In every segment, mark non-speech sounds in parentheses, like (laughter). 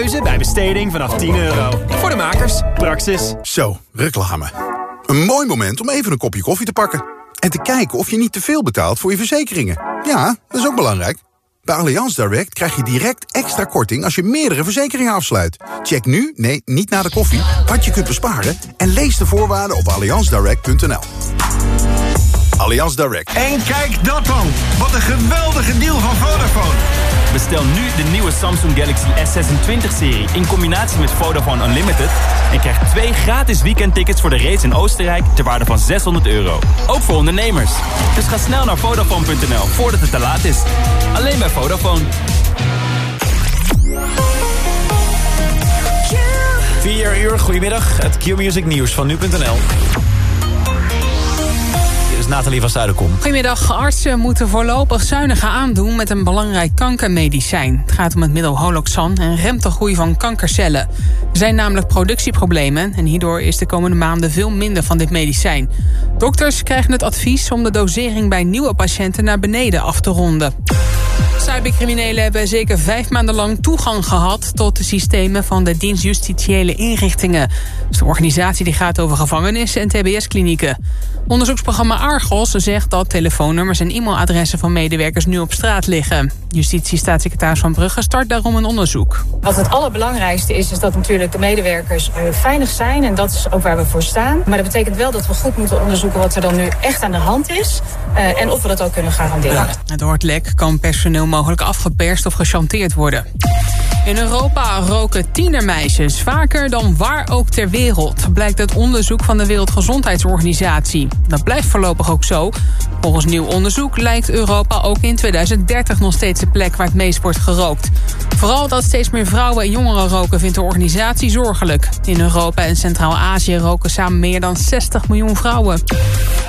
keuze bij besteding vanaf 10 euro. Voor de makers, Praxis. Zo, reclame. Een mooi moment om even een kopje koffie te pakken. En te kijken of je niet te veel betaalt voor je verzekeringen. Ja, dat is ook belangrijk. Bij Allianz Direct krijg je direct extra korting als je meerdere verzekeringen afsluit. Check nu, nee, niet na de koffie, wat je kunt besparen... en lees de voorwaarden op allianzdirect.nl. Allianz Direct. En kijk dat dan. Wat een geweldige deal van Vodafone. Bestel nu de nieuwe Samsung Galaxy S26-serie in combinatie met Vodafone Unlimited... en krijg twee gratis weekendtickets voor de race in Oostenrijk ter waarde van 600 euro. Ook voor ondernemers. Dus ga snel naar Vodafone.nl voordat het te laat is. Alleen bij Vodafone. 4 uur, goedemiddag. Het Q-Music nieuws van nu.nl. Nathalie van Zuiderkom. Goedemiddag. Artsen moeten voorlopig zuinigen aandoen met een belangrijk kankermedicijn. Het gaat om het middel Holoxan en remt de groei van kankercellen. Er zijn namelijk productieproblemen en hierdoor is de komende maanden veel minder van dit medicijn. Dokters krijgen het advies om de dosering bij nieuwe patiënten naar beneden af te ronden. Cybercriminelen hebben zeker vijf maanden lang toegang gehad... tot de systemen van de dienst justitiële inrichtingen. Dat is de organisatie die gaat over gevangenissen en tbs-klinieken. Onderzoeksprogramma Argos zegt dat telefoonnummers en e-mailadressen van medewerkers nu op straat liggen. Justitiestaatssecretaris Van Brugge start daarom een onderzoek. Wat het allerbelangrijkste is, is dat natuurlijk de medewerkers uh, veilig zijn. En dat is ook waar we voor staan. Maar dat betekent wel dat we goed moeten onderzoeken wat er dan nu echt aan de hand is. Uh, en of we dat ook kunnen garanderen. Ja. Door het lek kan personeel mogelijk afgeperst of gechanteerd worden. In Europa roken tienermeisjes vaker dan waar ook ter wereld... blijkt uit onderzoek van de Wereldgezondheidsorganisatie. Dat blijft voorlopig ook zo. Volgens nieuw onderzoek lijkt Europa ook in 2030 nog steeds de plek waar het meest wordt gerookt. Vooral dat steeds meer vrouwen en jongeren roken vindt de organisatie zorgelijk. In Europa en Centraal-Azië roken samen meer dan 60 miljoen vrouwen.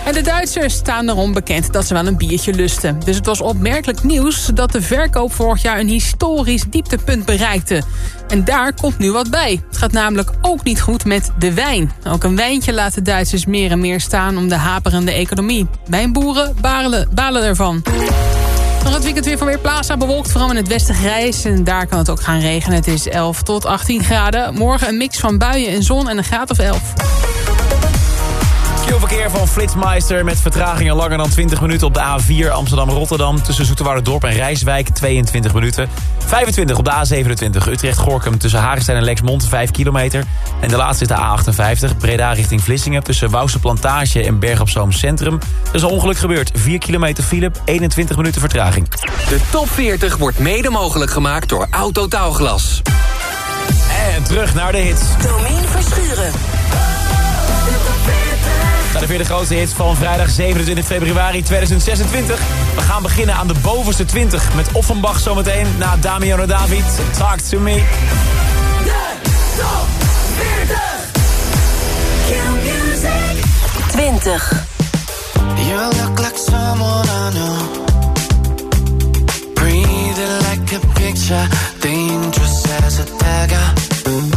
En de Duitsers staan erom bekend dat ze wel een biertje lusten. Dus het was opmerkelijk nieuws dat de verkoop vorig jaar een historisch dieptepunt bereikte. En daar komt nu wat bij. Het gaat namelijk ook niet goed met de wijn. Ook een wijntje laten Duitsers meer en meer staan om de haperende economie. Wijnboeren balen, balen ervan. Nog het weekend weer van Weerplaza bewolkt, vooral in het westen grijs. En daar kan het ook gaan regenen. Het is 11 tot 18 graden. Morgen een mix van buien en zon en een graad of 11. Verkeer van Flitsmeister met vertragingen langer dan 20 minuten op de A4 Amsterdam-Rotterdam... tussen Zoeterwoude-dorp en Rijswijk, 22 minuten. 25 op de A27 Utrecht-Gorkum tussen Hagestein en Lexmond, 5 kilometer. En de laatste is de A58 Breda richting Vlissingen... tussen Wouwse Plantage en Berg op Zoom Centrum. Er is een ongeluk gebeurd, 4 kilometer file, 21 minuten vertraging. De top 40 wordt mede mogelijk gemaakt door Autotaalglas. En terug naar de hits. Domien Verschuren. Naar de vierde grootste hits van vrijdag 27 februari 2026. We gaan beginnen aan de bovenste 20 met Offenbach zometeen na Damiano David. Talk to me. De top 40. Q-Music. 20. You look like someone I know. Breathing like a picture. Dangerous as a dagger.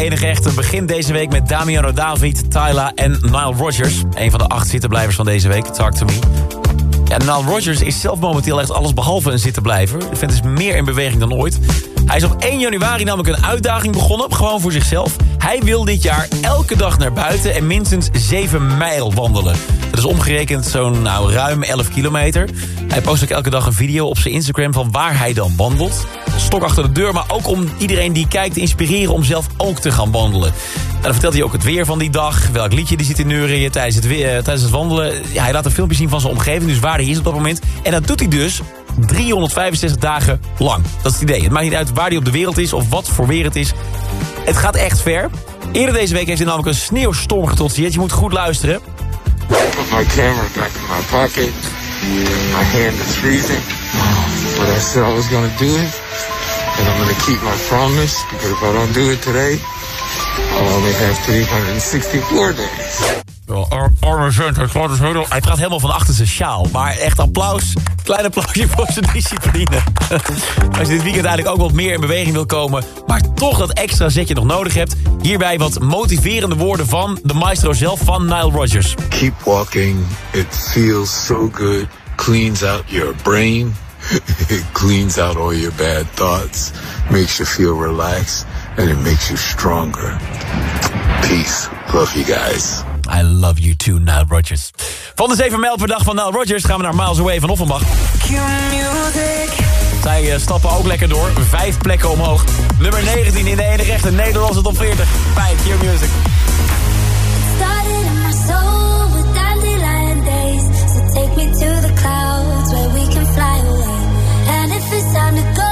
Enige echte begint deze week met Damiano David, Tyla en Nile Rodgers. Een van de acht zittenblijvers van deze week, Talk To Me. Ja, Nile Rodgers is zelf momenteel echt alles behalve een zittenblijver. De vent is meer in beweging dan ooit. Hij is op 1 januari namelijk een uitdaging begonnen, gewoon voor zichzelf. Hij wil dit jaar elke dag naar buiten en minstens 7 mijl wandelen. Dat is omgerekend zo'n nou, ruim 11 kilometer. Hij post ook elke dag een video op zijn Instagram van waar hij dan wandelt. Stok achter de deur, maar ook om iedereen die kijkt te inspireren om zelf ook te gaan wandelen. En dan vertelt hij ook het weer van die dag, welk liedje die zit te neuren tijdens het, weer, tijdens het wandelen. Ja, hij laat een filmpje zien van zijn omgeving, dus waar hij is op dat moment. En dat doet hij dus 365 dagen lang. Dat is het idee. Het maakt niet uit waar hij op de wereld is of wat voor weer het is. Het gaat echt ver. Eerder deze week heeft hij namelijk een sneeuwstorm getrotseerd. Je moet goed luisteren. My camera back in my pocket. My hand is freezing. What I said I was gonna do it. And I'm gonna keep my promise. Because if I don't do it today, I'll only have 364 days. Ar arme vent, hij praat, helemaal, hij praat helemaal van achter zijn sjaal. Maar echt applaus, klein applausje voor zijn discipline. (laughs) Als je dit weekend eigenlijk ook wat meer in beweging wil komen... maar toch dat extra zetje nog nodig hebt... hierbij wat motiverende woorden van de maestro zelf, van Nile Rodgers. Keep walking. It feels so good. Cleans out your brain. It cleans out all your bad thoughts. Makes you feel relaxed. And it makes you stronger. Peace. Love you guys. I love you too, Nile Rodgers. Van de 7 mijl per dag van Nile Rodgers gaan we naar Miles Away van Offenbach. Zij uh, stappen ook lekker door. Vijf plekken omhoog. Nummer 19 in de enige echte Nederlandse top 40. Bij Q Music. Started in my soul with dandelion days. So take me to the clouds where we can fly time to go,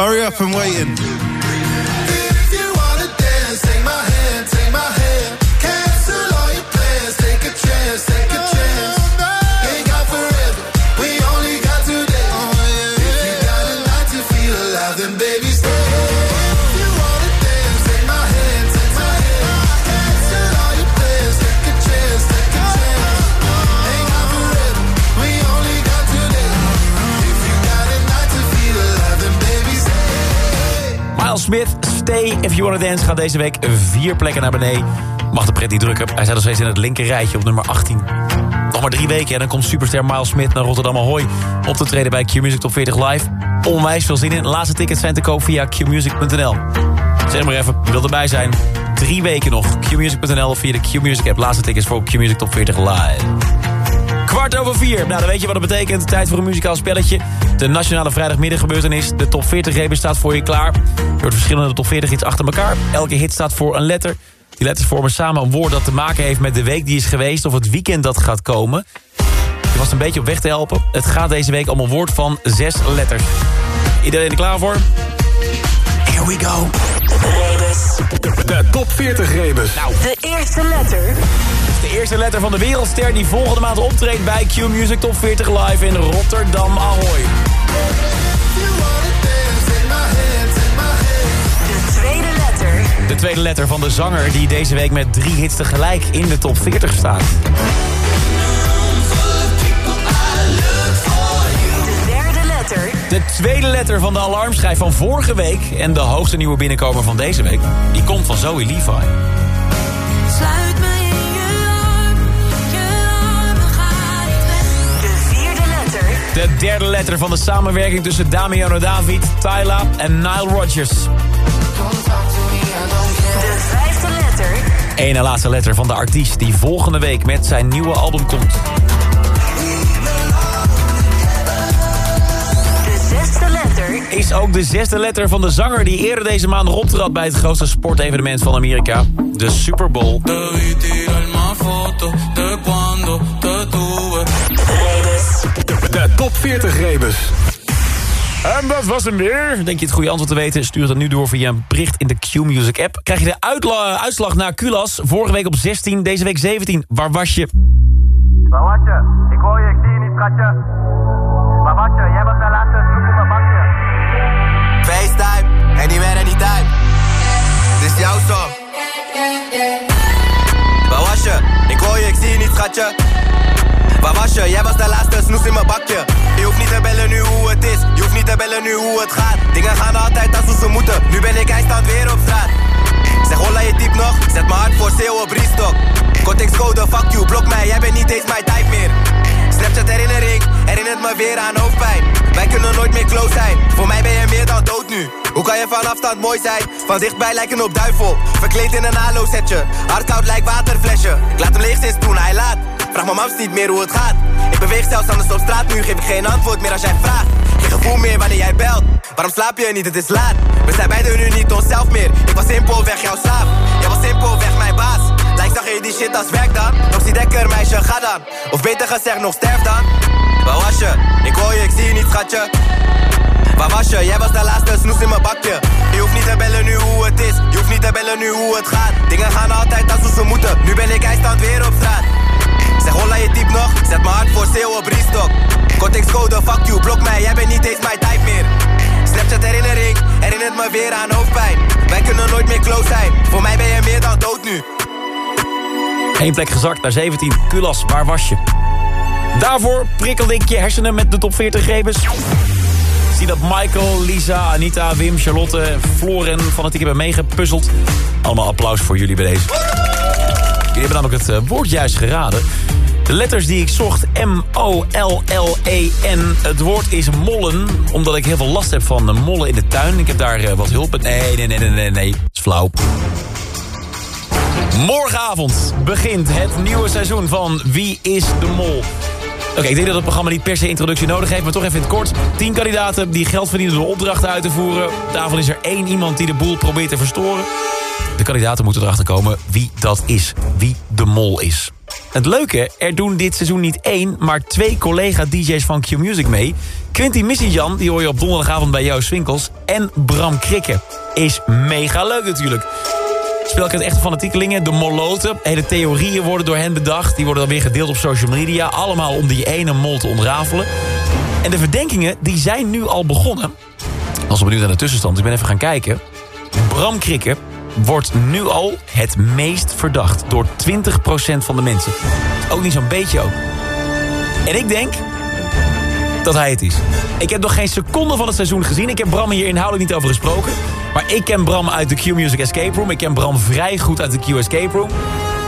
Hurry up, I'm waiting. Stay If You Wanna Dance gaat deze week vier plekken naar beneden. Mag de pret niet drukken. Hij staat nog steeds in het linker rijtje op nummer 18. Nog maar drie weken en dan komt superster Miles Smith naar Rotterdam Ahoy... op te treden bij Q-Music Top 40 Live. Onwijs veel zin in. Laatste tickets zijn te koop via qmusic.nl. Zeg maar even, je wilt erbij zijn. Drie weken nog. qmusic.nl of via de Q-Music app. Laatste tickets voor Q-Music Top 40 Live. Kwart over vier. Nou, dan weet je wat het betekent. Tijd voor een muzikaal spelletje. De nationale vrijdagmiddaggebeurtenis. De top 40 rebus staat voor je klaar. Je hoort verschillende top 40 hits achter elkaar. Elke hit staat voor een letter. Die letters vormen samen een woord dat te maken heeft met de week die is geweest... of het weekend dat gaat komen. Je was een beetje op weg te helpen. Het gaat deze week om een woord van zes letters. Iedereen er klaar voor? Here we go. Rebus. De top 40 rebus. Nou, De eerste letter. de eerste letter van de wereldster die volgende maand optreedt bij Q Music Top 40 Live in Rotterdam Ahoy. De tweede letter. De tweede letter van de zanger die deze week met drie hits tegelijk in de top 40 staat. De derde letter. De tweede letter van de alarmschijf van vorige week en de hoogste nieuwe binnenkomer van deze week, die komt van Zoe Levi. De derde letter van de samenwerking tussen Damiano David, Tyla en Nile Rodgers. De vijfde letter. Eén en laatste letter van de artiest die volgende week met zijn nieuwe album komt. De zesde letter. Is ook de zesde letter van de zanger die eerder deze maand optrad bij het grootste sportevenement van Amerika, de Super Bowl. De top 40 rebus. En dat was hem weer. Denk je het goede antwoord te weten? Stuur het nu door via een bericht in de Q-Music app. Krijg je de uitla- uitslag naar Culas. Vorige week op 16, deze week 17. Waar was je? Waar was je? Ik hoor je, ik zie je niet, schatje. Waar was je? Jij was de laatste snoep op mijn bakje. FaceTime, anywhere, anytime. Dit is jouw song. Waar was je? Ik hoor je, ik zie je niet, schatje. Waar was je? Jij was de laatste snoes in mijn bakje. Je hoeft niet te bellen nu hoe het is. Je hoeft niet te bellen nu hoe het gaat. Dingen gaan altijd als hoe ze moeten. Nu ben ik eindstand weer op straat. Zeg holla je type nog? Zet mijn hart voor sale op restock. Context code, fuck you, blok mij. Jij bent niet eens mijn type meer. Snapchat herinnering, herinnert me weer aan hoofdpijn. Wij kunnen nooit meer close zijn. Voor mij ben je meer dan dood nu. Hoe kan je van afstand mooi zijn? Van dichtbij lijken op duivel. Verkleed in een halo setje. Hardkoud lijkt waterflesje. Ik laat hem leeg sinds toen hij laat. Vraag mijn mams niet meer hoe het gaat. Ik beweeg zelfs anders op straat. Nu geef ik geen antwoord meer als jij vraagt. Geen gevoel meer wanneer jij belt. Waarom slaap je niet? Het is laat. We zijn beiden nu niet onszelf meer. Ik was simpelweg jouw slaaf. Jij was simpelweg mijn baas. Lijkt zag je die shit als werk dan? Nog zie dekker, meisje, ga dan. Of beter gezegd, nog sterf dan. Waar was je? Ik hoor je, ik zie je niet, schatje. Waar was je? Jij was de laatste snoes in mijn bakje. Je hoeft niet te bellen nu hoe het is. Je hoeft niet te bellen nu hoe het gaat. Dingen gaan altijd als hoe ze moeten. Nu ben ik eindstand weer op straat. Zeg holla je type nog. Zet mijn hart voor sale op restock. Kortingscode, fuck you, blok mij. Jij bent niet eens mijn type meer. Snapchat herinnering, herinnert me weer aan hoofdpijn. Wij kunnen nooit meer close zijn. Voor mij ben je meer dan dood nu. Eén plek gezakt naar 17. Kulas, waar was je? Daarvoor prikkelde ik je hersenen met de top 40 rebus. Zie dat Michael, Lisa, Anita, Wim, Charlotte, Floren van het hebben meegepuzzeld. Allemaal applaus voor jullie bij deze. Jullie hebben namelijk het eh, woord juist geraden. De letters die ik zocht, M-O-L-L-E-N. Het woord is mollen, omdat ik heel veel last heb van de mollen in de tuin. Ik heb daar eh, wat hulp. Nee, nee, nee, nee, nee, nee. Dat is flauw. Morgenavond begint het nieuwe seizoen van Wie is de Mol? Oké, ik denk dat het programma niet per se introductie nodig heeft... maar toch even in het kort. Tien kandidaten die geld verdienen door opdrachten uit te voeren. Daarvan is er één iemand die de boel probeert te verstoren. De kandidaten moeten erachter komen wie dat is. Wie de mol is. Het leuke, er doen dit seizoen niet één... maar twee collega-dj's van Q-Music mee. Quinty Missiejan, die hoor je op donderdagavond bij Joost Winkels. En Bram Krikke. Is mega leuk natuurlijk. Spel ik het echte fanatiekelingen, de moloten. Hele theorieën worden door hen bedacht. Die worden dan weer gedeeld op social media. Allemaal om die ene mol te ontrafelen. En de verdenkingen die zijn nu al begonnen. Als we benieuwd naar de tussenstand, ik ben even gaan kijken. Bram Krikke wordt nu al het meest verdacht. Door 20% van de mensen. Ook niet zo'n beetje ook. En ik denk dat hij het is. Ik heb nog geen seconde van het seizoen gezien. Ik heb Bram hier inhoudelijk niet over gesproken. Maar ik ken Bram uit de Q-Music Escape Room. Ik ken Bram vrij goed uit de Q Escape Room.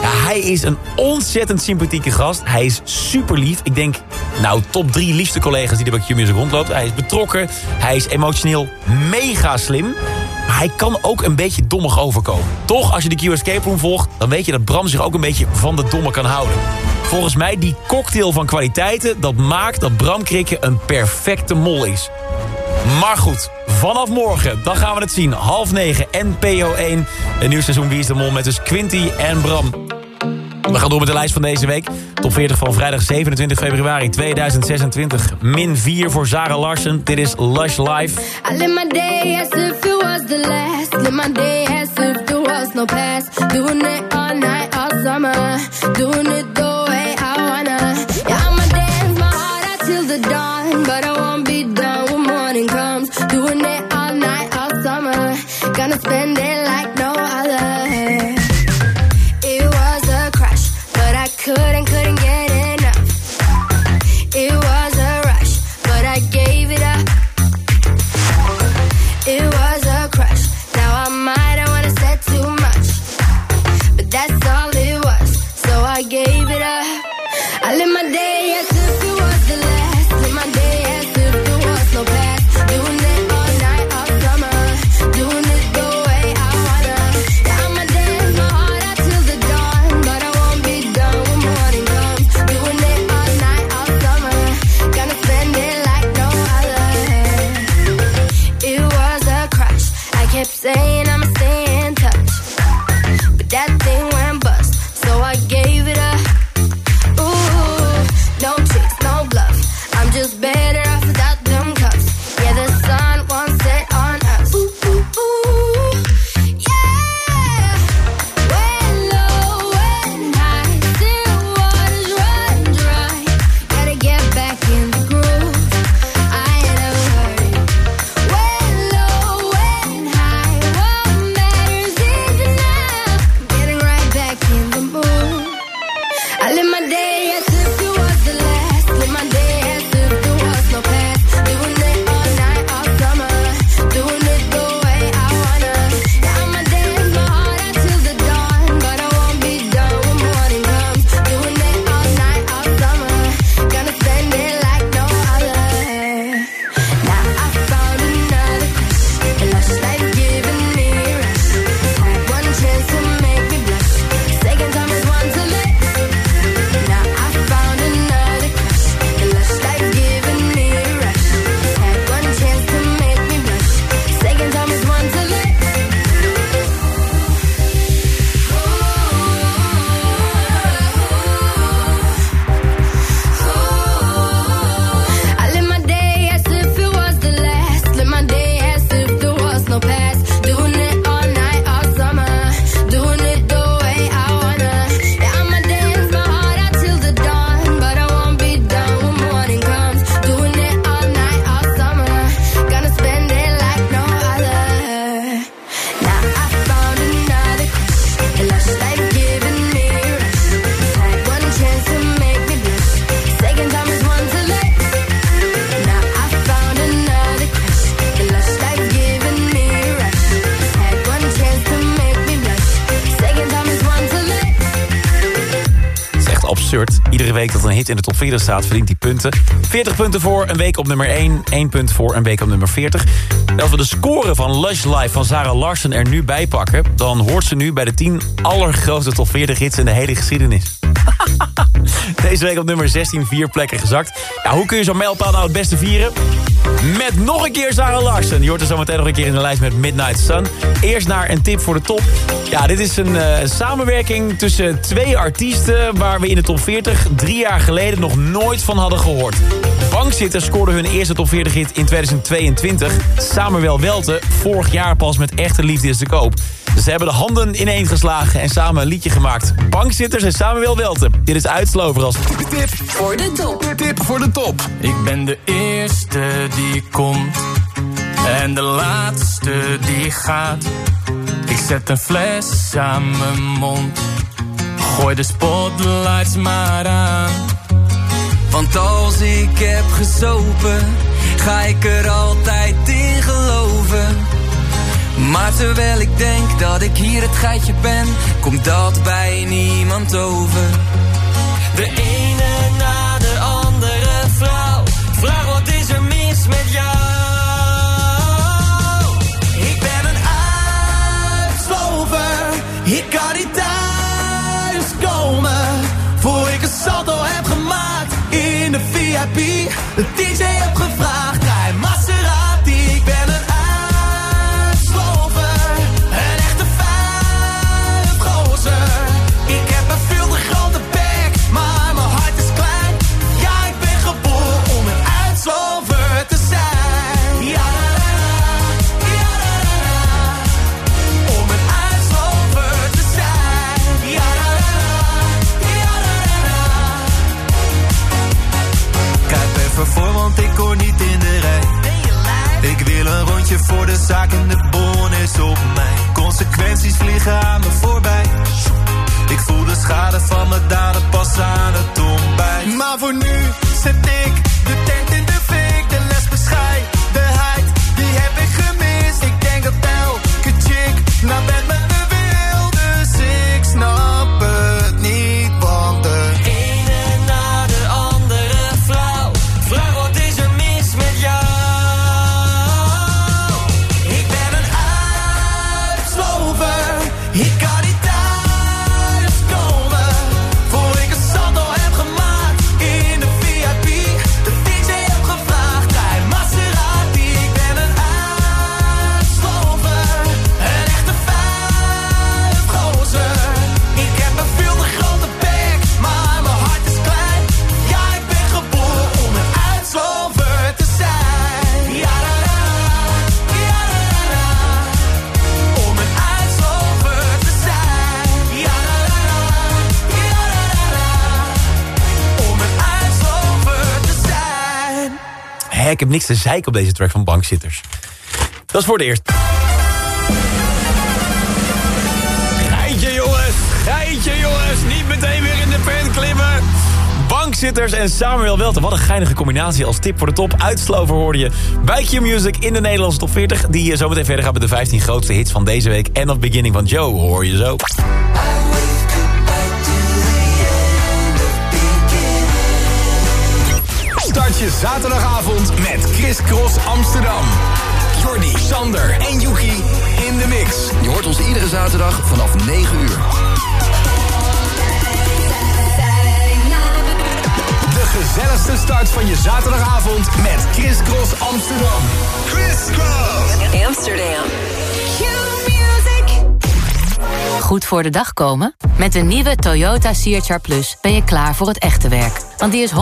Ja, hij is een ontzettend sympathieke gast. Hij is super lief. Ik denk, nou, top drie liefste collega's die er bij Q-Music rondloopt. Hij is betrokken. Hij is emotioneel mega slim. Hij kan ook een beetje dommig overkomen. Toch, als je de Q Escape Room volgt... dan weet je dat Bram zich ook een beetje van de domme kan houden. Volgens mij die cocktail van kwaliteiten... dat maakt dat Bram Krikke een perfecte mol is. Maar goed, vanaf morgen, dan gaan we het zien. Half negen, NPO1. Een nieuw seizoen Wie is de Mol met dus Quinty en Bram. We gaan door met de lijst van deze week. Top 40 van vrijdag 27 februari 2026. Min 4 voor Zara Larsen. Dit is Lush Life. I live my day as if it was the last. Live my day as if there was no past. Doing it all night, all summer. Doing it the iedere week dat een hit in de top 40 staat, verdient hij punten. 40 punten voor een week op nummer 1. 1 punt voor een week op nummer 40. En als we de score van Lush Life van Sarah Larsen er nu bij pakken... dan hoort ze nu bij de 10 allergrootste top 40 hits in de hele geschiedenis. (laughs) Deze week op nummer 16 vier plekken gezakt. Hoe kun je zo'n mijlpaal nou het beste vieren? Met nog een keer Sarah Larsen. Je hoort er zo meteen nog een keer in de lijst met Midnight Sun. Eerst naar een tip voor de top. Ja, dit is een eh, samenwerking tussen twee artiesten... waar we in de top 40 drie jaar geleden nog nooit van hadden gehoord. Bankzitters scoorden hun eerste top 40 hit in 2022. Samuel Welte, vorig jaar pas met Echte Liefde is te koop. Ze hebben de handen ineen geslagen en samen een liedje gemaakt. Bankzitters en Samuel Welte. Dit is Uitslover als Tip voor de top. Tip voor de top. Ik ben de eerste die komt en de laatste die gaat. Ik zet een fles aan mijn mond, gooi de spotlights maar aan. Want als ik heb gesopen, ga ik er altijd in geloven. Maar terwijl ik denk dat ik hier het geitje ben, komt dat bij niemand over. De ene na de andere vrouw. Vraag wat is er mis met jou? Ik ben een uitslover. Ik kan in de VIP. De DJ heb gevraagd, heb niks te zeiken op deze track van Bankzitters. Dat is voor het eerst. Geintje jongens, geintje jongens. Niet meteen weer in de pen klimmen. Bankzitters en Samuel Welten. Wat een geinige combinatie als tip voor de top. Uitslover hoorde je bij Q-Music in de Nederlandse top 40. Die eh, zometeen verder gaat met de 15 grootste hits van deze week. En dat beginning van Joe hoor je zo. Je zaterdagavond met Chris Cross Amsterdam. Jordi, Sander en Yuki in de mix. Je hoort ons iedere zaterdag vanaf 9 uur. De gezelligste start van je zaterdagavond met Chris Cross Amsterdam. Chris Cross. Amsterdam. Goed voor de dag komen? Met de nieuwe Toyota CHR Plus ben je klaar voor het echte werk. Want die is 100%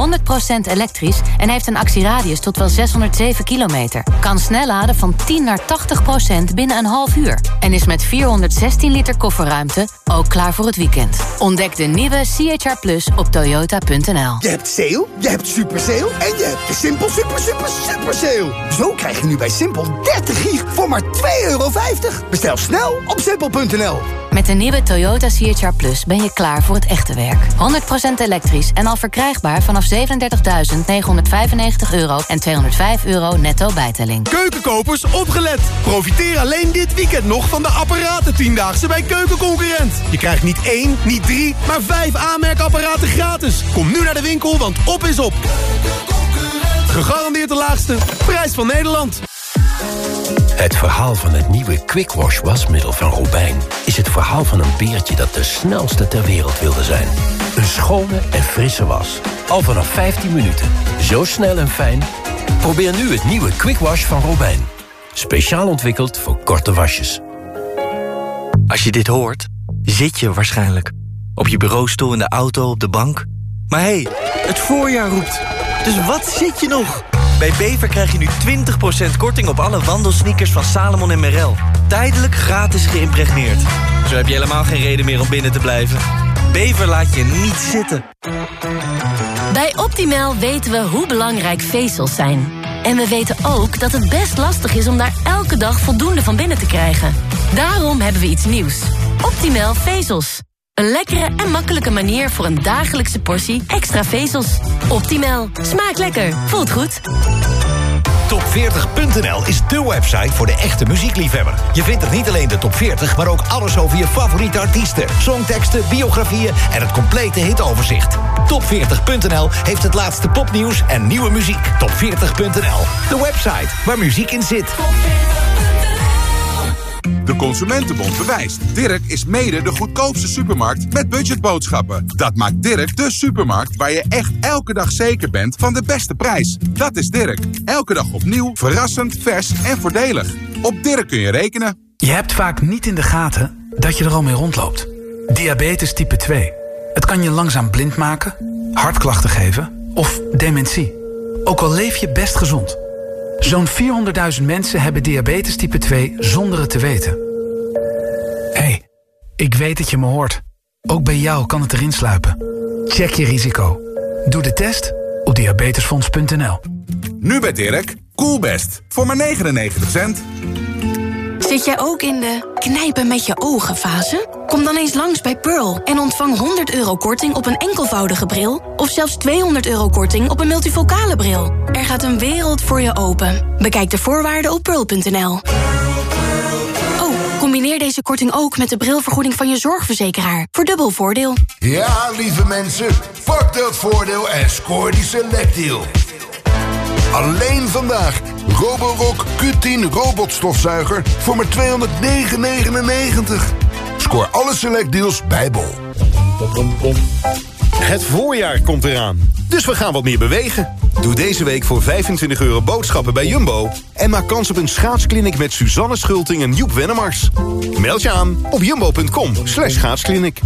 elektrisch en heeft een actieradius tot wel 607 kilometer. Kan snel laden van 10 naar 80% binnen een half uur. En is met 416 liter kofferruimte ook klaar voor het weekend. Ontdek de nieuwe CHR Plus op toyota.nl. Je hebt sale, je hebt super sale en je hebt de Simpel super super super sale. Zo krijg je nu bij Simpel 30 gig voor maar 2,50 euro. Bestel snel op simpel.nl. Met de nieuwe Toyota CHR Plus ben je klaar voor het echte werk. 100% elektrisch en al verkrijgbaar vanaf 37.995 euro en 205 euro netto bijtelling. Keukenkopers, opgelet! Profiteer alleen dit weekend nog van de apparaten Tiendaagse bij Keukenconcurrent. Je krijgt niet één, niet drie, maar vijf aanmerkapparaten gratis. Kom nu naar de winkel, want op is op. Gegarandeerd de laagste prijs van Nederland. Het verhaal van het nieuwe Quick Wash wasmiddel van Robijn... is het verhaal van een beertje dat de snelste ter wereld wilde zijn. Een schone en frisse was. Al vanaf 15 minuten. Zo snel en fijn. Probeer nu het nieuwe Quick Wash van Robijn. Speciaal ontwikkeld voor korte wasjes. Als je dit hoort, zit je waarschijnlijk. Op je bureaustoel, in de auto, op de bank. Maar hé, hey, het voorjaar roept. Dus wat zit je nog? Bij Bever krijg je nu 20% korting op alle wandelsneakers van Salomon en Merrell. Tijdelijk gratis geïmpregneerd. Zo heb je helemaal geen reden meer om binnen te blijven. Bever laat je niet zitten. Bij Optimal weten we hoe belangrijk vezels zijn. En we weten ook dat het best lastig is om daar elke dag voldoende van binnen te krijgen. Daarom hebben we iets nieuws. Optimal vezels. Een lekkere en makkelijke manier voor een dagelijkse portie extra vezels. Optimal. Smaakt lekker. Voelt goed. Top40.nl is de website voor de echte muziekliefhebber. Je vindt er niet alleen de top 40, maar ook alles over je favoriete artiesten. Songteksten, biografieën en het complete hitoverzicht. Top40.nl heeft het laatste popnieuws en nieuwe muziek. Top40.nl, de website waar muziek in zit. De Consumentenbond bewijst. Dirk is mede de goedkoopste supermarkt met budgetboodschappen. Dat maakt Dirk de supermarkt waar je echt elke dag zeker bent van de beste prijs. Dat is Dirk. Elke dag opnieuw, verrassend, vers en voordelig. Op Dirk kun je rekenen. Je hebt vaak niet in de gaten dat je er al mee rondloopt. Diabetes type 2. Het kan je langzaam blind maken, hartklachten geven of dementie. Ook al leef je best gezond. Zo'n 400.000 mensen hebben diabetes type 2 zonder het te weten. Hé, hey, ik weet dat je me hoort. Ook bij jou kan het erin sluipen. Check je risico. Doe de test op diabetesfonds.nl. Nu bij Dirk, Coolbest. Voor maar 99 cent. Zit jij ook in de knijpen met je ogen fase? Kom dan eens langs bij Pearl en ontvang 100 euro korting op een enkelvoudige bril... of zelfs 200 euro korting op een multifocale bril. Er gaat een wereld voor je open. Bekijk de voorwaarden op pearl.nl. Oh, combineer deze korting ook met de brilvergoeding van je zorgverzekeraar. Voor dubbel voordeel. Ja, lieve mensen, pak dat voordeel en scoor die selectdeal. Alleen vandaag. Roborock Q10 robotstofzuiger voor maar 209,99. Scoor alle selectdeals bij Bol. Het voorjaar komt eraan, dus we gaan wat meer bewegen. Doe deze week voor 25 euro boodschappen bij Jumbo... en maak kans op een schaatskliniek met Suzanne Schulting en Joep Wennemars. Meld je aan op jumbo.com slash schaatskliniek.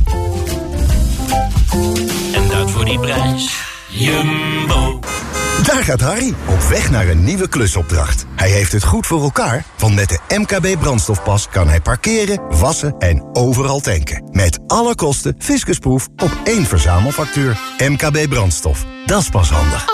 En dat voor die prijs. Jumbo. Daar gaat Harry, op weg naar een nieuwe klusopdracht. Hij heeft het goed voor elkaar, want met de MKB brandstofpas... kan hij parkeren, wassen en overal tanken. Met alle kosten fiscusproef op één verzamelfactuur. MKB brandstof, dat is pas handig.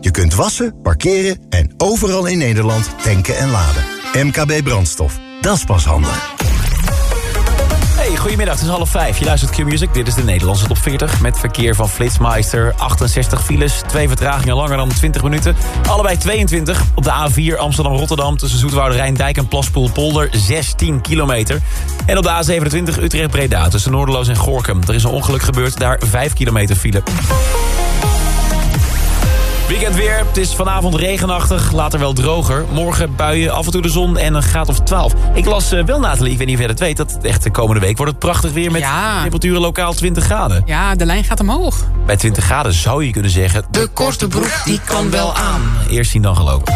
Je kunt wassen, parkeren en overal in Nederland tanken en laden. MKB brandstof, dat is pas handig. Hey, goedemiddag, het is half vijf. Je luistert Q-Music. Dit is de Nederlandse top 40. Met verkeer van Flitsmeister. 68 files, twee vertragingen langer dan 20 minuten. Allebei 22. Op de A4 Amsterdam-Rotterdam tussen Zoetwoude Rijndijk en Plaspoel-Polder 16 kilometer. En op de A27 Utrecht-Breda tussen Noorderloos en Gorkum. Er is een ongeluk gebeurd, daar 5 kilometer file. Weekend weer. Het is vanavond regenachtig, later wel droger. Morgen buien, af en toe de zon en een graad of 12. Ik las uh, wel, Nathalie, ik weet niet of jij dat weet... dat het echt de komende week wordt het prachtig weer met Ja. temperaturen lokaal 20 graden. Ja, de lijn gaat omhoog. Bij 20 graden zou je kunnen zeggen... De korte broek, die kan wel aan. Eerst zien dan geloven.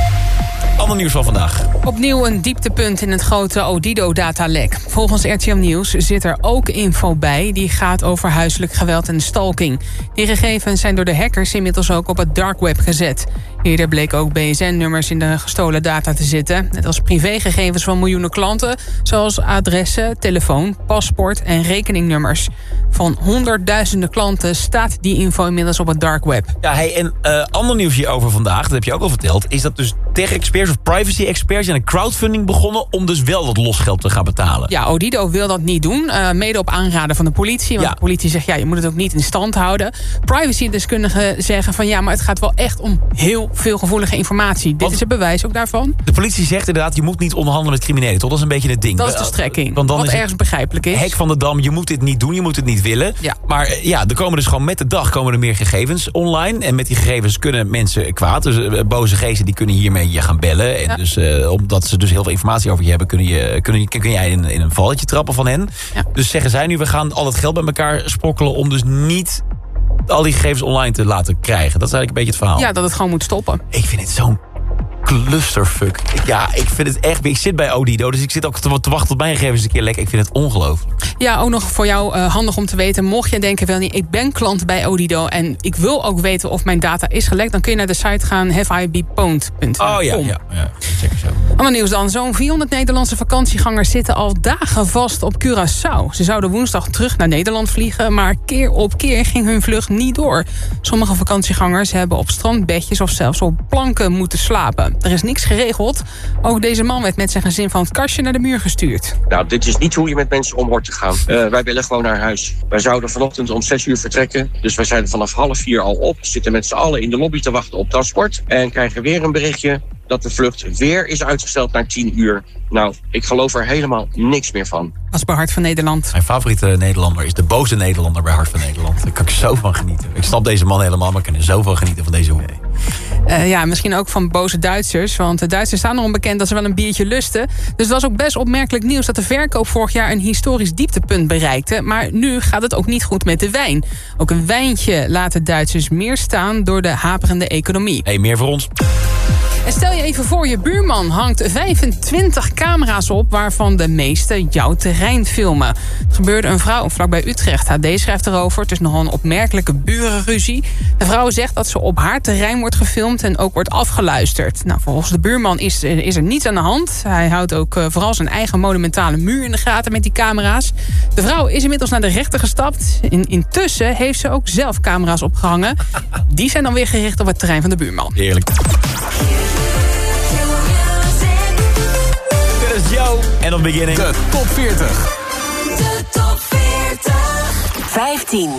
Ander nieuws van vandaag. Opnieuw een dieptepunt in het grote Odido-datalek. Volgens RTM Nieuws zit er ook info bij... die gaat over huiselijk geweld en stalking. Die gegevens zijn door de hackers inmiddels ook op het dark web gezet. Eerder bleken ook BSN-nummers in de gestolen data te zitten. Net als privégegevens van miljoenen klanten... zoals adressen, telefoon, paspoort en rekeningnummers. Van honderdduizenden klanten staat die info inmiddels op het dark web. Ja, hey, en uh, ander nieuws hierover vandaag, dat heb je ook al verteld... is dat dus tech-experts of privacy-experts zijn een crowdfunding begonnen... om dus wel dat losgeld te gaan betalen. Ja, Odido wil dat niet doen, uh, mede op aanraden van de politie. Want ja. de politie zegt, ja, je moet het ook niet in stand houden. Privacy-deskundigen zeggen van... ja, maar het gaat wel echt om heel veel gevoelige informatie. Dit is het bewijs ook daarvan. De politie zegt inderdaad, je moet niet onderhandelen met criminelen. Toch? Dat is een beetje het ding. Dat is de strekking. Want dan wat is ergens begrijpelijk is. Hek van de dam, je moet dit niet doen, je moet het niet willen. Ja. Maar ja, er komen dus gewoon met de dag komen er meer gegevens online. En met die gegevens kunnen mensen kwaad. Dus uh, boze geesten die kunnen hiermee je gaan bellen. En Ja. dus, uh, omdat ze dus heel veel informatie over je hebben... kun, je, kun, kun jij in, in een valletje trappen van hen. Ja. Dus zeggen zij nu, we gaan al het geld bij elkaar sprokkelen... om dus niet al die gegevens online te laten krijgen. Dat is eigenlijk een beetje het verhaal. Ja, dat het gewoon moet stoppen. Ik vind het zo'n clusterfuck. Ja, ik vind het echt... Ik zit bij Odido, dus ik zit ook te, te wachten tot mijn gegevens een keer lekker. Ik vind het ongelooflijk. Ja, ook nog voor jou uh, handig om te weten. Mocht je denken, wel niet, ik ben klant bij Odido... en ik wil ook weten of mijn data is gelekt... dan kun je naar de site gaan haveibepwned.com. Oh ja, ja, ja, zeker zo. Ander nieuws dan. Zo'n 400 Nederlandse vakantiegangers zitten al dagen vast op Curaçao. Ze zouden woensdag terug naar Nederland vliegen... maar keer op keer ging hun vlucht niet door. Sommige vakantiegangers hebben op strandbedjes... of zelfs op planken moeten slapen. Er is niks geregeld. Ook deze man werd met zijn gezin van het kastje naar de muur gestuurd. Nou, dit is niet hoe je met mensen om hoort te gaan. Uh, wij willen gewoon naar huis. Wij zouden vanochtend om 6 uur vertrekken. Dus wij zijn vanaf half vier al op. Zitten met z'n allen in de lobby te wachten op transport. En krijgen weer een berichtje dat de vlucht weer is uitgesteld naar 10 uur. Nou, ik geloof er helemaal niks meer van. Als bij Hart van Nederland. Mijn favoriete Nederlander is de boze Nederlander bij Hart van Nederland. Daar kan ik zo van genieten. Ik snap deze man helemaal, maar ik kan er zo van genieten van deze hoek. Uh, ja, misschien ook van boze Duitsers. Want de Duitsers staan erom bekend dat ze wel een biertje lusten. Dus het was ook best opmerkelijk nieuws dat de verkoop vorig jaar een historisch dieptepunt bereikte. Maar nu gaat het ook niet goed met de wijn. Ook een wijntje laat de Duitsers meer staan door de haperende economie. Hé, hey, meer voor ons. En stel je even voor, je buurman hangt 25 camera's op... waarvan de meeste jouw terrein filmen. Het gebeurde een vrouw vlakbij Utrecht. HD schrijft erover. Het is nogal een opmerkelijke burenruzie. De vrouw zegt dat ze op haar terrein wordt gefilmd... en ook wordt afgeluisterd. Nou, volgens de buurman is, is er niets aan de hand. Hij houdt ook uh, vooral zijn eigen monumentale muur in de gaten met die camera's. De vrouw is inmiddels naar de rechter gestapt. In, intussen heeft ze ook zelf camera's opgehangen. Die zijn dan weer gericht op het terrein van de buurman. Heerlijk. Dit is Joe en op beginning. De top 40. De top 40. 15.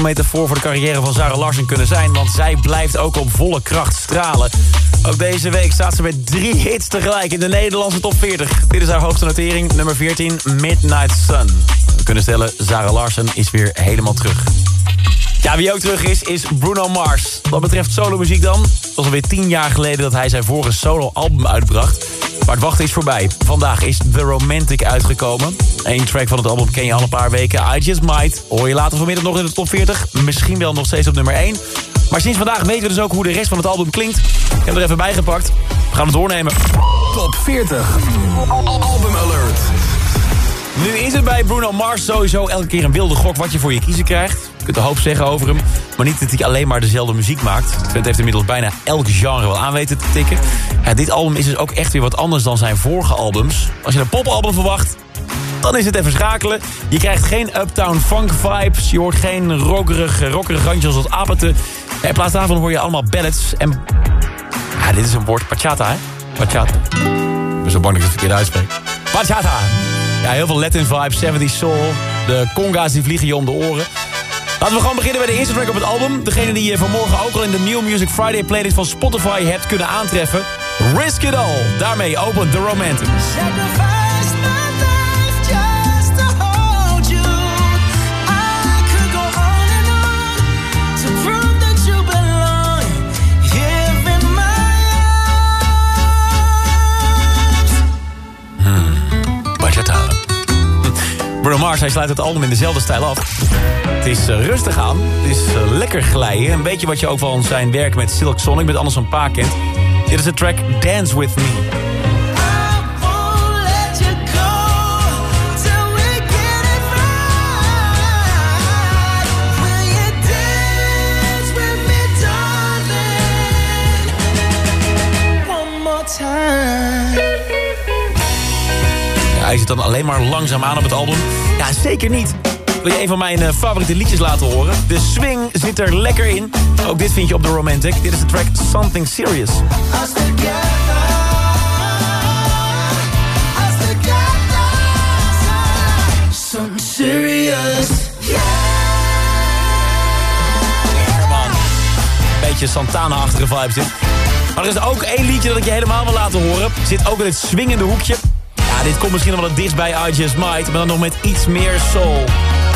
Een metafoor voor de carrière van Sarah Larsen kunnen zijn... want zij blijft ook op volle kracht stralen. Ook deze week staat ze met drie hits tegelijk in de Nederlandse top 40. Dit is haar hoogste notering, nummer 14, Midnight Sun. We kunnen stellen, Sarah Larsen is weer helemaal terug. Ja, wie ook terug is, is Bruno Mars. Wat betreft solomuziek dan, was alweer tien jaar geleden... dat hij zijn vorige solo-album uitbracht... Maar het wachten is voorbij. Vandaag is The Romantic uitgekomen. Eén track van het album ken je al een paar weken. I Just Might. Hoor je later vanmiddag nog in de top 40. Misschien wel nog steeds op nummer 1. Maar sinds vandaag weten we dus ook hoe de rest van het album klinkt. Ik heb er even bij gepakt. We gaan het doornemen. Top 40. Album Alert. Nu is het bij Bruno Mars sowieso elke keer een wilde gok wat je voor je kiezen krijgt. Je kunt een hoop zeggen over hem, maar niet dat hij alleen maar dezelfde muziek maakt. Het heeft inmiddels bijna elk genre wel aan weten te tikken. Dit album is dus ook echt weer wat anders dan zijn vorige albums. Als je een popalbum verwacht, dan is het even schakelen. Je krijgt geen uptown funk vibes. Je hoort geen rockerig, rockerig randje als Apathe. In plaats daarvan hoor je allemaal ballads. En ja, dit is een woord, bachata, hè? Bachata. Ik ben zo bang dat ik het verkeerd uitspreek. Bachata. Ja, heel veel Latin vibes, 70s soul. De conga's die vliegen je om de oren. Laten we gewoon beginnen bij de eerste track op het album. Degene die je vanmorgen ook al in de New Music Friday playlist van Spotify hebt kunnen aantreffen. Risk It All. Daarmee opent The Romantic. Bruno Mars, hij sluit het album in dezelfde stijl af. Het is eh, rustig aan, het is eh, lekker glijden. Een beetje wat je ook van zijn werk met Silk Sonic, met Anderson Paak kent. Dit is de track Dance With Me. Dan alleen maar langzaam aan op het album? Ja, zeker niet. Wil je een van mijn eh, favoriete liedjes laten horen? De swing zit er lekker in. Ook dit vind je op The Romantic. Dit is de track Something Serious. Something serious. Beetje Santana-achtige vibes dit. Maar er is ook één liedje dat ik je helemaal wil laten horen. Zit ook in het swingende hoekje. Dit komt misschien nog wel het dichtst bij I Just Might, maar dan nog met iets meer soul.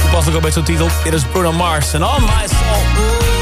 Toepasselijk ook bij zo'n titel. Dit is Bruno Mars en On My Soul.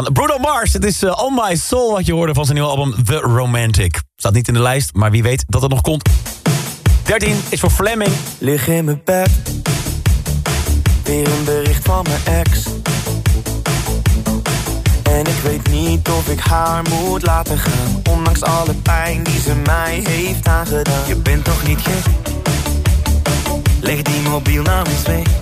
Bruno Mars, het is eh, On My Soul wat je hoorde van zijn nieuwe album The Romantic. Staat niet in de lijst, maar wie weet dat het nog komt. 13 is voor Fleming. Lig in mijn bed. Weer een bericht van mijn ex. En ik weet niet of ik haar moet laten gaan. Ondanks alle pijn die ze mij heeft aangedaan. Je bent toch niet gek? Leg die mobiel nou eens weg.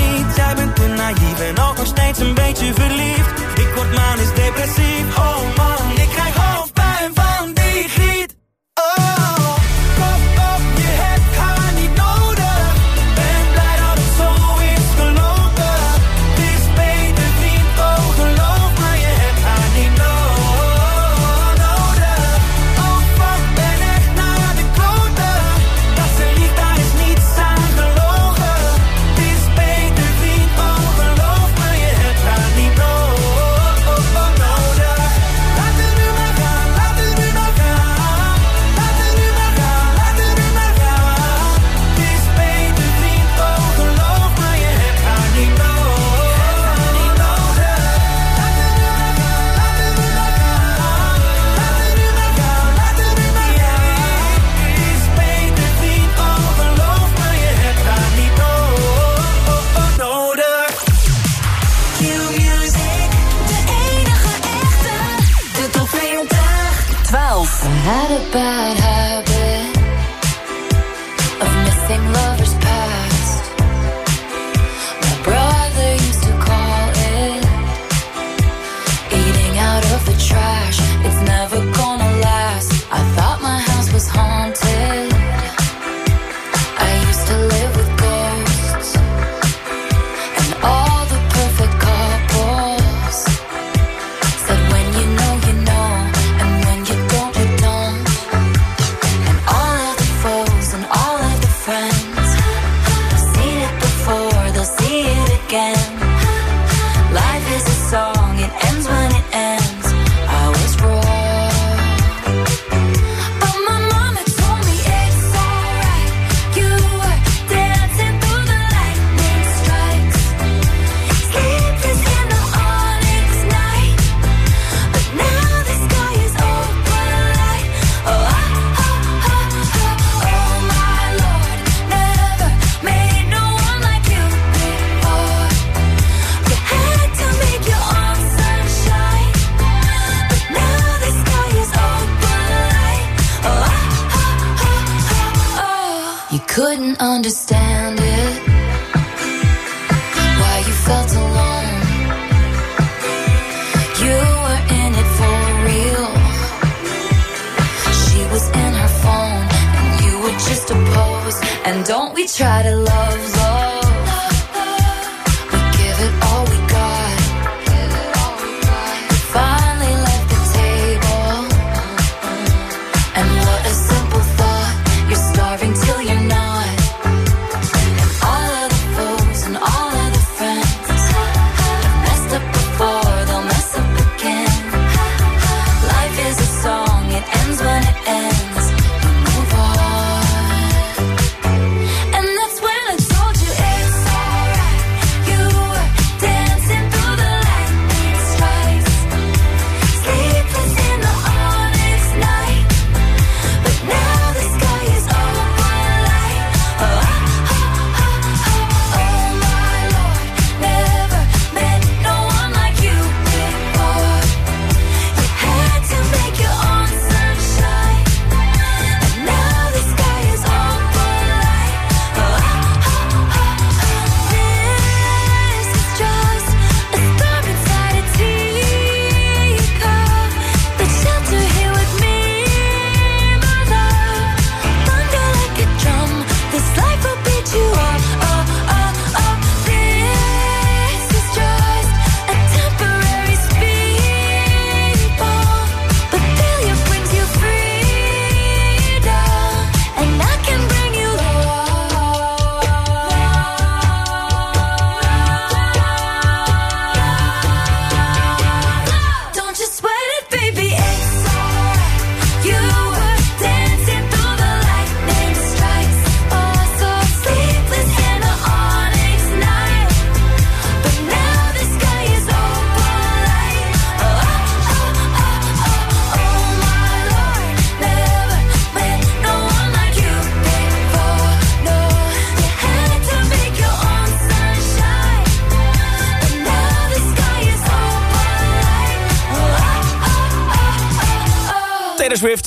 ben ook nog steeds een beetje verliefd. Ik word manisch depressief, oh man.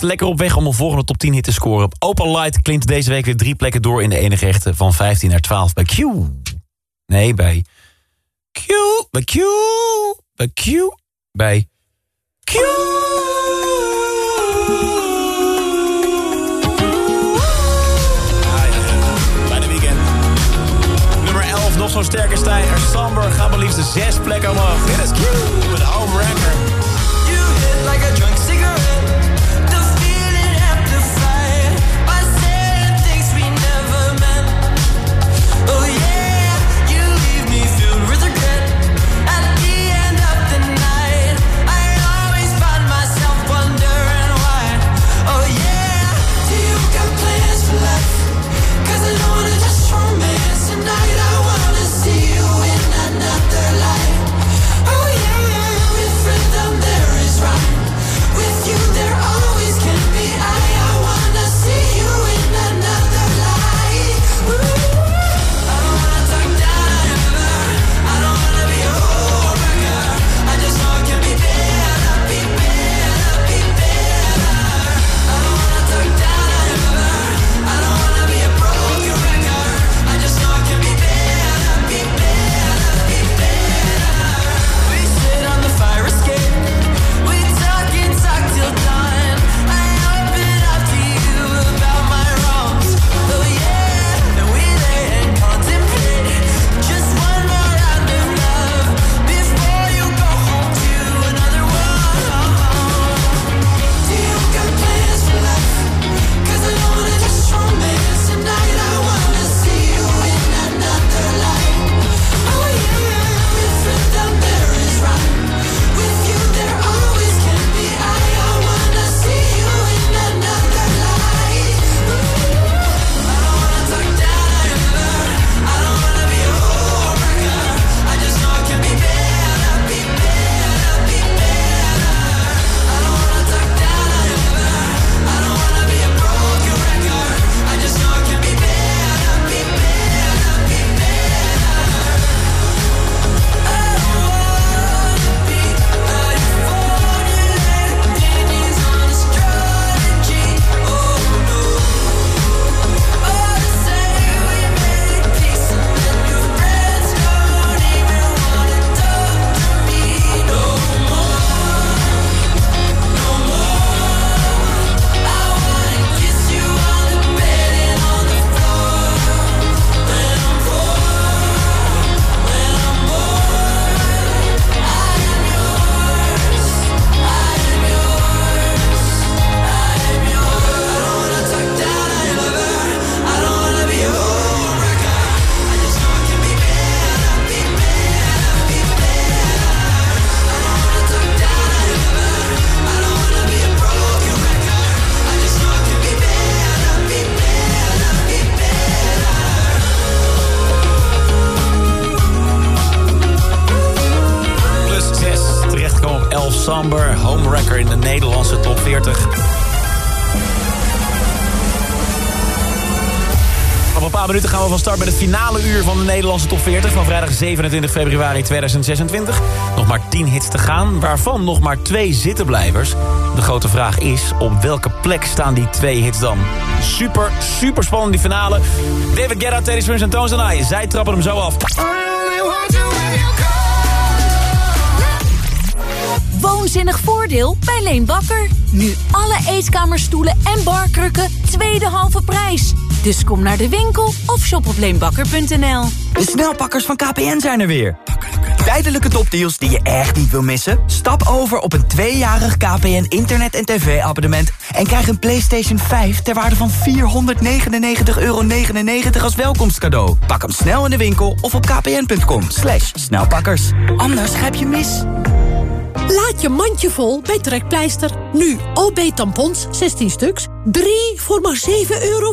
Lekker op weg om een volgende top 10 hit te scoren. Opal Light klimt deze week weer drie plekken door in de enige echte van 15 naar 12 bij Q. Nee, bij Q, bij Q, bij Q, bij Q. Bijna weekend. Nummer 11, nog zo'n sterke stijger. Samber gaat maar liefst zes plekken omhoog. Dit is Q met Home Wrecker. Van start met het finale uur van de Nederlandse top 40... van vrijdag 27 februari 2026. Nog maar 10 hits te gaan, waarvan nog maar twee zittenblijvers. De grote vraag is, op welke plek staan die twee hits dan? Super, super spannend die finale. David Guetta, Teddy Swims en and I, zij trappen hem zo af. Woonzinnig voordeel bij Leen Bakker. Nu alle eetkamerstoelen en barkrukken tweede halve prijs. Dus kom naar de winkel of shop op leenbakker.nl. De snelpakkers van KPN zijn er weer. Tijdelijke topdeals die je echt niet wil missen? Stap over op een tweejarig KPN internet- en tv-abonnement... en krijg een PlayStation 5 ter waarde van 499,99 euro als welkomstcadeau. Pak hem snel in de winkel of op kpn.com. Snelpakkers. Anders grijp je mis. Laat je mandje vol bij Trekpleister. Nu OB-tampons, 16 stuks. 3 voor maar 7,50 euro.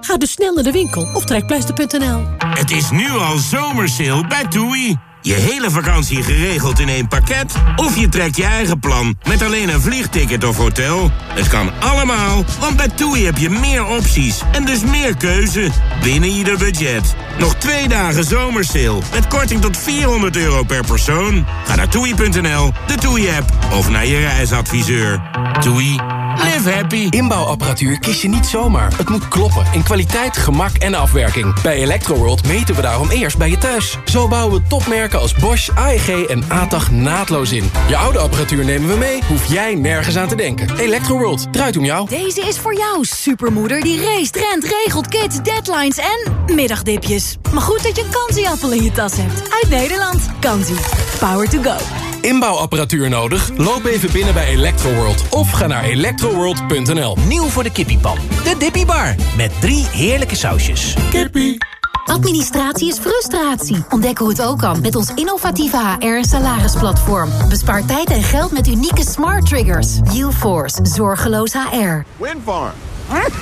Ga dus snel naar de winkel of trekpleister.nl. Het is nu al zomersale bij TUI. Je hele vakantie geregeld in één pakket? Of je trekt je eigen plan met alleen een vliegticket of hotel? Het kan allemaal, want bij TUI heb je meer opties en dus meer keuze binnen ieder budget. Nog twee dagen zomersale met korting tot 400 euro per persoon. Ga naar toei.nl, de TUI-app of naar je reisadviseur. TUI, Live happy. Inbouwapparatuur kies je niet zomaar. Het moet kloppen in kwaliteit, gemak en afwerking. Bij Electroworld meten we daarom eerst bij je thuis. Zo bouwen we topmerken als Bosch, AEG en ATAG naadloos in. Je oude apparatuur nemen we mee, hoef jij nergens aan te denken. Electroworld, draait om jou. Deze is voor jou, supermoeder die race, rent, regelt, kids, deadlines en middagdipjes. Maar goed dat je een kansieappel in je tas hebt. Uit Nederland. Kansie. Power to go. Inbouwapparatuur nodig? Loop even binnen bij Electroworld of ga naar electroworld.nl. Nieuw voor de kippiepan. De Dippy Bar. Met drie heerlijke sausjes. Kippie. Administratie is frustratie. Ontdek hoe het ook kan met ons innovatieve HR- en salarisplatform. Bespaar tijd en geld met unieke smart triggers. UForce. Zorgeloos HR. Windfarm.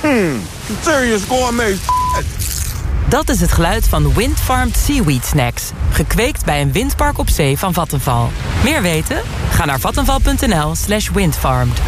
Mm, serious gourmet Dat is het geluid van Windfarmed Seaweed Snacks. Gekweekt bij een windpark op zee van Vattenval. Meer weten? Ga naar vattenval.nl slash windfarmed.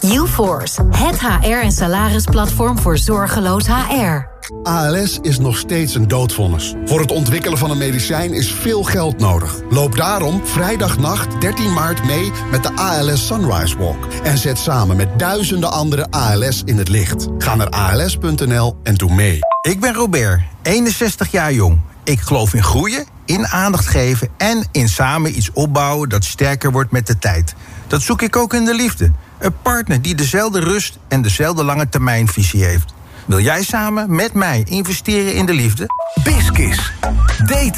UForce. Het HR- en salarisplatform voor zorgeloos HR. ALS is nog steeds een doodvonnis. Voor het ontwikkelen van een medicijn is veel geld nodig. Loop daarom vrijdagnacht 13 maart mee met de ALS Sunrise Walk. En zet samen met duizenden andere ALS in het licht. Ga naar als.nl en doe mee. Ik ben Robert, 61 jaar jong. Ik geloof in groeien, in aandacht geven en in samen iets opbouwen dat sterker wordt met de tijd. Dat zoek ik ook in de liefde. Een partner die dezelfde rust en dezelfde lange termijnvisie heeft. Wil jij samen met mij investeren in de liefde? Biskis. Daten